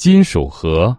金属盒。